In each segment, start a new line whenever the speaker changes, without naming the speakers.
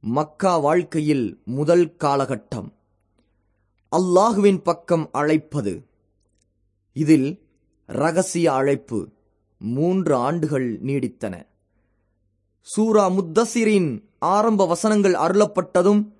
மக்கா வாழ்க்கையில் முதல் காலகட்டம். அல்லாஹுவின் பக்கம் அழைப்பது. இதில் ரகசிய அழைப்பு மூன்று ஆண்டுகள் நீடித்தன. சூரா முத்தசிரின் ஆரம்ப வசனங்கள் அருளப்பட்டதும்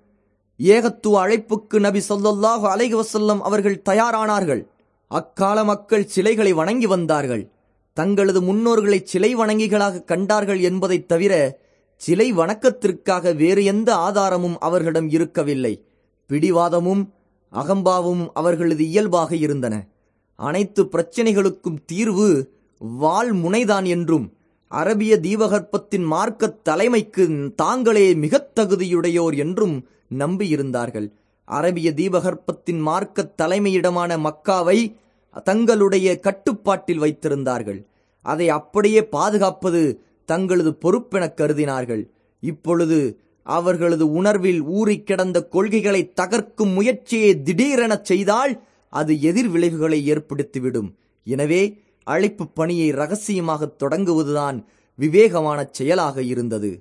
ஏகத்துவ அழைப்புக்கு நபி சொல்லல்லாஹு அலைஹி வசல்லம் அவர்கள் தயாரானார்கள். அக்கால மக்கள் சிலைகளை வணங்கி வந்தார்கள். தங்களது முன்னோர்களை சிலை வணங்கிகளாக கண்டார்கள் என்பதைத் தவிர சிலை வணக்கத்திற்காக வேறு எந்த ஆதாரமும் அவர்களிடம் இருக்கவில்லை. பிடிவாதமும் அகம்பாவும் அவர்களது இயல்பாக இருந்தன. அனைத்து பிரச்சனைகளுக்கும் தீர்வு வாள் முனைதான் என்றும் அரபிய தீபகற்பத்தின் மார்க்கத் தலைமைக்கு தாங்களே மிகத் தகுதியுடையோர் என்றும் நம்பியிருந்தார்கள். அரபிய தீபகற்பத்தின் மார்க்கத் தலைமையிடமான மக்காவை தங்களுடைய கட்டுப்பாட்டில் வைத்திருந்தார்கள். அதை அப்படியே பாதுகாப்பது தங்களது பொறுப்பென கருதினார்கள். இப்பொழுது அவர்களது உணர்வில் ஊறிக் கிடந்த கொள்கைகளை தகர்க்கும் முயற்சியை திடீரெனச் செய்தால் அது எதிர் விளைவுகளை ஏற்படுத்திவிடும். எனவே அழைப்பு பணியை ரகசியமாக தொடங்குவதுதான் விவேகமான செயலாக இருந்தது.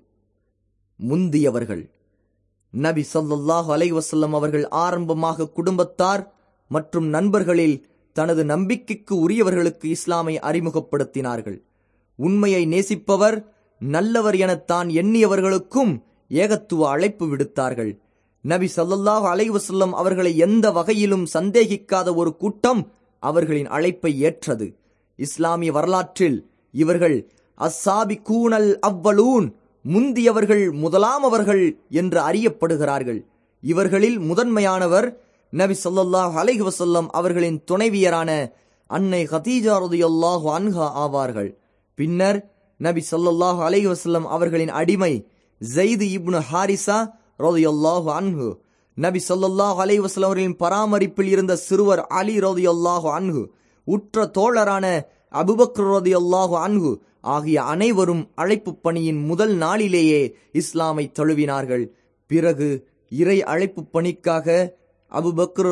முந்தியவர்கள். நபி சொல்லாஹு அலைவசல்லம் அவர்கள் ஆரம்பமாக குடும்பத்தார் மற்றும் நண்பர்களில் தனது நம்பிக்கைக்கு உரியவர்களுக்கு இஸ்லாமை அறிமுகப்படுத்தினார்கள். உண்மையை நேசிப்பவர் நல்லவர் என தான் எண்ணியவர்களுக்கும் ஏகத்துவ அழைப்பு விடுத்தார்கள். நபி சல்லல்லாஹ் அலைவசல்லம் அவர்களை எந்த வகையிலும் சந்தேகிக்காத ஒரு கூட்டம் அவர்களின் அழைப்பை ஏற்றது. இஸ்லாமிய வரலாற்றில் இவர்கள் அஸ்ஸாபி கூனல் அவ்வலூன் முந்தியவர்கள் முதலாமவர்கள் என்று அறியப்படுகிறார்கள். இவர்களில் முதன்மையானவர் நபி சொல்லாஹ் அலைஹி வசல்லம் அவர்களின் துணைவியரான அன்னை ஹதீஜா ரலியல்லாஹு அன்ஹா ஆவார்கள். பின்னர் நபி சொல்லாஹு அலைஹி வசல்லம் அவர்களின் அடிமை ஜெயிது இப்னு ஹாரிசா ரோதையொல்லாஹு அன்ஹு. நபி சொல்லாஹு அலைஹி வஸல்லம் அவர்களின் பராமரிப்பில் இருந்த சிறுவர் அலி ரோதையொல்லாஹு அன்ஹு உற்ற தோழரான அபுபக்ர் ரோதையொல்லாஹு அன்ஹு ஆகிய அனைவரும் அழைப்பு பணியின் முதல் நாளிலேயே இஸ்லாமை தழுவினார்கள். பிறகு இறை அழைப்பு பணிக்காக அபுபக்ர்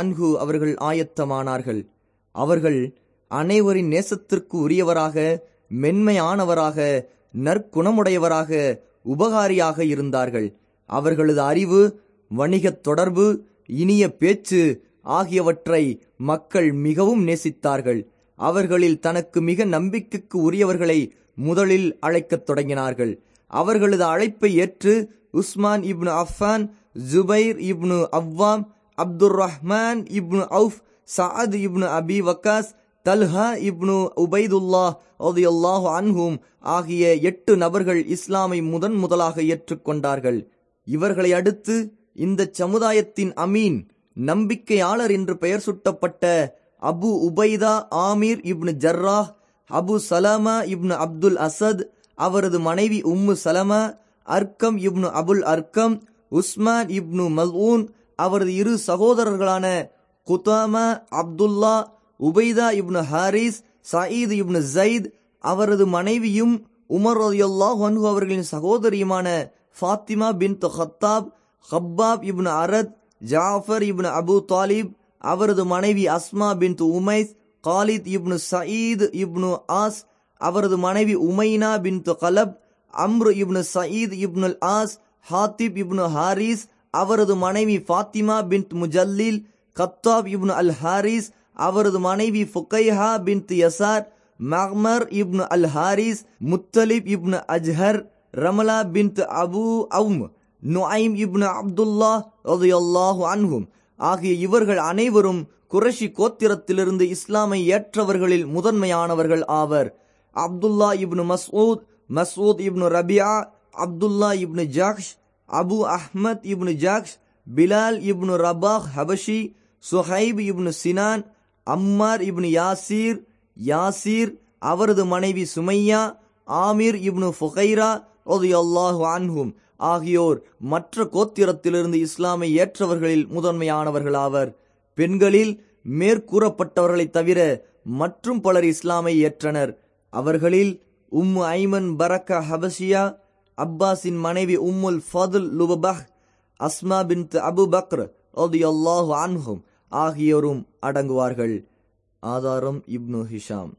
அன்ஹு அவர்கள் ஆயத்தமானார்கள். அவர்கள் அனைவரின் நேசத்திற்கு உரியவராக மென்மையானவராக நற்குணமுடையவராக உபகாரியாக இருந்தார்கள். அவர்களது அறிவு வணிகத் தொடர்பு இனிய பேச்சு ஆகியவற்றை மக்கள் மிகவும் நேசித்தார்கள். அவர்களில் தனக்கு மிக நம்பிக்கைக்கு உரியவர்களை முதலில் அழைக்கத் தொடங்கினார்கள். அவர்களது அழைப்பை ஏற்று Uthman ibn Affan Zubair ibn Awwam Abdur Rahman ibn Awf Saad ibn Abi Waqqas Talha ibn Ubaidullah ரலியல்லாஹு அன்ஹும் ஆகிய எட்டு நபர்கள் இஸ்லாமை முதன் முதலாக ஏற்றுக்கொண்டார்கள். இவர்களை அடுத்து இந்த சமுதாயத்தின் அமீன் நம்பிக்கையாளர் என்று பெயர் சுட்டப்பட்ட அபு உபைதா ஆமீர் இப்னு ஜர்ராஹ் அபு சலமா இப்னு அப்துல் அசத் அவரது மனைவி உம்மு சலமா அர்க்கம் இப்னு அபுல் அர்க்கம் உஸ்மான் இப்னு மல்ஊன் அவரது இரு சகோதரர்களான Qudama Abdullah Ubaida ibn Harith Saeed ibn Zaid அவரது மனைவியும் உமர் ரலியல்லாஹு அன்ஹு அவர்களின் சகோதரியுமான ஃபாத்திமா பின் ஹத்தாப் ஹப்பாப் இப்னு அரத் ஜாஃபர் இப்னு அபு தாலிப் அவரது மனைவி Asma bint Umais Khalid ibn Saeed ibn As அவரது மனைவி Umaina bint Khalaf Amr ibn Saeed ibn As Hatib ibn Harith அவரது மனைவி Fatima bint Mujallil Khattab ibn al Harith அவரது மனைவி Fukaiha bint Yasar Mahmar ibn al Harith Muttalib ibn Azhar Ramla bint Abu Awf Nuaim ibn Abdullah ரலியல்லாஹு அன்ஹும். ஆகிய இவர்கள் அனைவரும் குரஷி கோத்திரத்திலிருந்து இஸ்லாமை ஏற்றவர்களில் முதன்மையானவர்கள் ஆவர். அப்துல்லா இப்னு மசூத் மசூத் இப்னு ரபியா அப்துல்லா இப்னு ஜாக்ஷ் அபு அஹ்மத் இப்னு ஜாக்ஷ் பிலால் இப்னு ரபாஹ் ஹபஷி சுஹைப் இப்னு சினான் அம்மார் இப்னு யாசீர் யாசீர் அவரது மனைவி சுமையா ஆமீர் இப்னு ஃபுகைரா ரலியல்லாஹு அன்ஹும் ஆகியோர் மற்ற கோத்திரத்திலிருந்து இஸ்லாமை ஏற்றவர்களில் முதன்மையானவர்களாவர் பெண்களில் மேற்கூறப்பட்டவர்களைத் தவிர மற்றும் பலர் இஸ்லாமை ஏற்றனர். அவர்களில் உம்மு ஐமன் பரக்கா ஹபஷியா அப்பாஸின் மனைவி Ummul Fadl Lubabah Asma bin Abu Bakr ரலியல்லாஹு அன்ஹும் ஆகியோரும் அடங்குவார்கள். ஆதாரம் இப்னு ஹிஷாம்.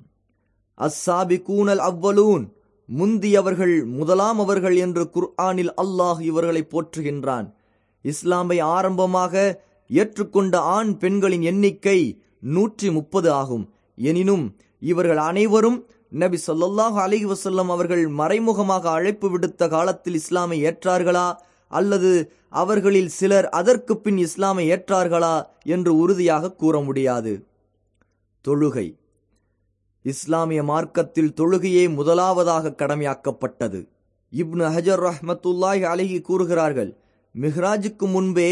அஸ்ஸாபிகூனல் அவ்வலூன் முந்தியவர்கள் முதலாம் அவர்கள் என்று குர்ஆனில் அல்லாஹ் இவர்களை போற்றுகின்றான். இஸ்லாமை ஆரம்பமாக ஏற்றுக்கொண்ட ஆண் பெண்களின் எண்ணிக்கை நூற்றி முப்பது ஆகும். எனினும் இவர்கள் அனைவரும் நபி சொல்லாஹ் அலிஹி வசல்லம் அவர்கள் மறைமுகமாக அழைப்பு விடுத்த காலத்தில் இஸ்லாமை ஏற்றார்களா? அல்லது அவர்களில் சிலர் அதற்கு பின் இஸ்லாமை ஏற்றார்களா என்று உறுதியாக கூற முடியாது. தொழுகை. இஸ்லாமிய மார்க்கத்தில் தொழுகையே முதலாவதாக கடமையாக்கப்பட்டது. இப்னு ஹஜர் ரஹமத்துல்லாஹ் அலகி கூறுகிறார்கள் மிஹ்ராஜுக்கு முன்பே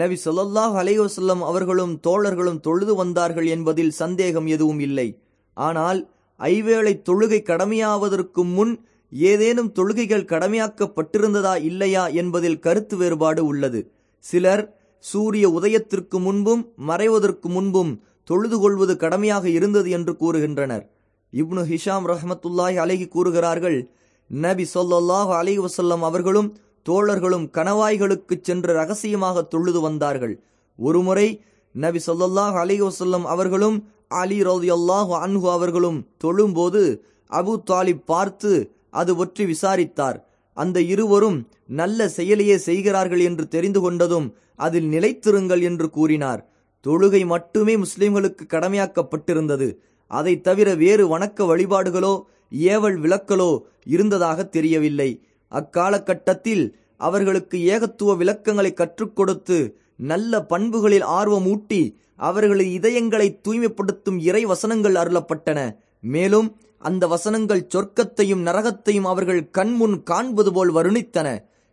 நபி சொல்லாஹ் அலைவசல்லம் அவர்களும் தோழர்களும் தொழுது வந்தார்கள் என்பதில் சந்தேகம் எதுவும் இல்லை. ஆனால் ஐவேளை தொழுகை கடமையாவதற்கு முன் ஏதேனும் தொழுகைகள் கடமையாக்கப்பட்டிருந்ததா இல்லையா என்பதில் கருத்து வேறுபாடு உள்ளது. சிலர் சூரிய உதயத்திற்கு முன்பும் மறைவதற்கு முன்பும் தொழுது கொள்வது கடமையாக இருந்தது என்று கூறுகின்றனர். இப்னு ஹிஷாம் ரஹமத்துல்லாஹி அலகி கூறுகிறார்கள் நபி சொல்லாஹு அலி வசல்லம் அவர்களும் தோழர்களும் கணவாய்களுக்கு சென்று ரகசியமாக தொழுது வந்தார்கள். ஒருமுறை நபி சொல்லாஹு அலி வசல்லம் அவர்களும் அலி ரலியல்லாஹு அன்ஹு அவர்களும் தொழும்போது அபு தாலிப் பார்த்து அது பற்றி விசாரித்தார். அந்த இருவரும் நல்ல செயலையே செய்கிறார்கள் என்று தெரிந்து கொண்டதும் அதில் நிலைத்திருங்கள் என்று கூறினார். தொழுகை மட்டுமே முஸ்லிம்களுக்கு கடமையாக்கப்பட்டிருந்தது. அதை தவிர வேறு வணக்க வழிபாடுகளோ ஏவல் விளக்கலோ இருந்ததாக தெரியவில்லை. அக்காலகட்டத்தில் அவர்களுக்கு ஏகத்துவ விளக்கங்களை கற்றுக் கொடுத்து நல்ல பண்புகளில் ஆர்வம் ஊட்டி அவர்களது இதயங்களை தூய்மைப்படுத்தும் இறை வசனங்கள் அருளப்பட்டன. மேலும் அந்த வசனங்கள் சொர்க்கத்தையும் நரகத்தையும் அவர்கள் கண்முன் காண்பது போல் வருணித்தன.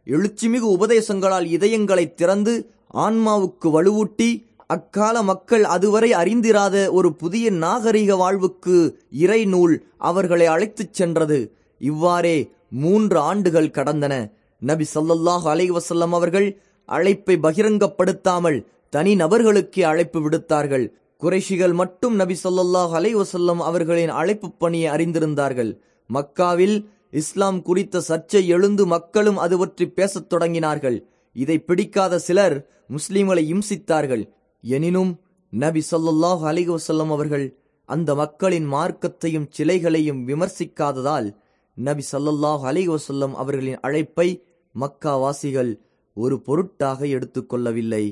எழுச்சிமிகு உபதேசங்களால் இதயங்களை திறந்து ஆன்மாவுக்கு வலுவூட்டி அக்கால மக்கள் அதுவரை அறிந்திராத ஒரு புதிய நாகரிக வாழ்வுக்கு இறை நூல் அவர்களை அழைத்துச் சென்றது. இவ்வாறே மூன்று ஆண்டுகள் கடந்தன. நபி சல்லல்லாஹ் அலைவசல்லம் அவர்கள் அழைப்பை பகிரங்கப்படுத்தாமல் தனி நபர்களுக்கே அழைப்பு விடுத்தார்கள். குறைஷிகள் மட்டும் நபி சொல்லாஹ் அலைவசல்லம் அவர்களின் அழைப்பு பணியை அறிந்திருந்தார்கள். மக்காவில் இஸ்லாம் குறித்த சர்ச்சை எழுந்து மக்களும் அது பற்றி பேசத் தொடங்கினார்கள். இதை பிடிக்காத சிலர் முஸ்லிம்களை இம்சித்தார்கள். எனினும் நபி சொல்லாஹ் அலிவசல்லம் அவர்கள் அந்த மக்களின் மார்க்கத்தையும் சிலைகளையும் விமர்சிக்காததால் நபி சல்லல்லாஹ் அலிவசல்லம் அவர்களின் அழைப்பை மக்காவாசிகள் ஒரு பொருட்டாக எடுத்துக்கொள்ளவில்லை